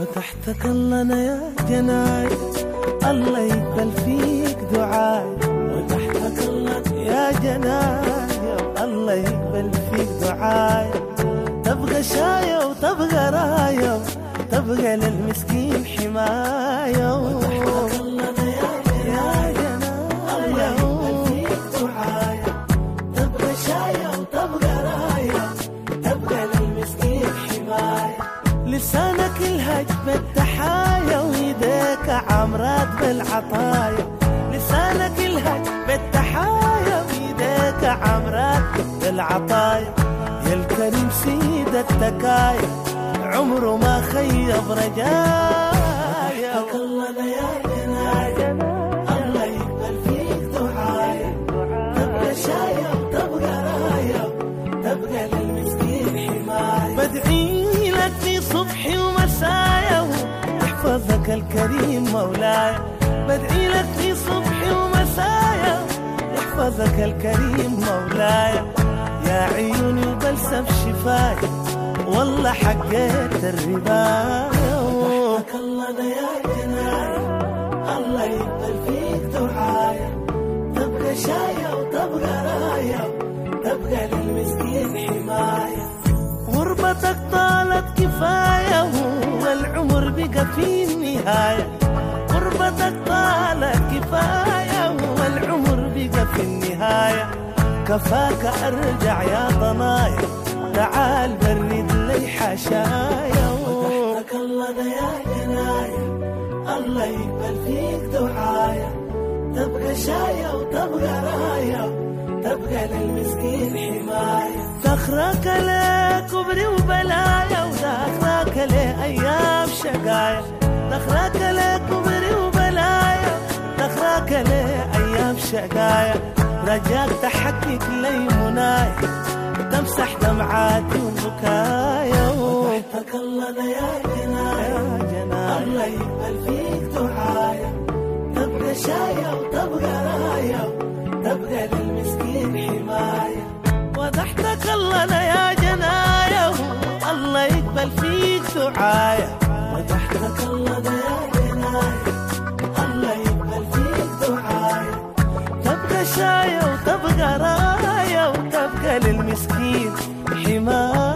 فتحتك الله أنا يا جناي الله يقبل فيك دعاي. وتحتك الله يا جناي الله يقبل فيك دعاي. تبغى شاية وتبغى راية تبغى للمسكين حماية لسانك الهج بالتحايا ويديك عمرات بالعطايا. لسانك الهج بالتحايا ويديك عمرات بالعطايا. يا الكريم سيد التكايا عمره ما خيب رجايا. الله يا جنايا الله يقبل فيك دعايا. تبقى شاية وتبقى راية تبقى للمسكين حماية بدعي في ومسايا الكريم مولاي. بدعي لك في صبحي ومسايا. يحفظك الكريم مولاي. يا عيوني وبلسم شفايا والله حقيت الرباية وحقك الله يا جناي الله يقبل فيك دعايا. تبقى شاية وتبقى راية. تبقى للمسكين حماية. غربتك طالت كفاية. والعمر بقى في النهاية. غربتك طالت كفاية والعمر بقى في النهاية. كفاك أرجع يا ضنايا تعال برد لي حشايا وتحتك الله يا جنايا الله يقبل فيك دعايا تبقى شاية وتبقى راية. تبقى للمسكين حماية. دخرك لك كبري وبلايا ودخرك لي أيام شقايا. نخراك ليه كبري وبلايا نخراك ليه أيام شقايا. رجاك تحقق لي منايا تمسح دمعاتي وبكايا. وحبك الله ده يا جناية الله يقبل فيك دعايا. تبقى شاية وتبقى راية تبقى للمسكين حماية وضحتك الله ده يا جناية الله يقبل فيك دعايا. مشايا وتبقى راية وتبقى للمسكين. حماية